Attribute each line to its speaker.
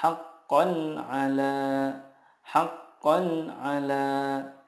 Speaker 1: حقا على حقا على.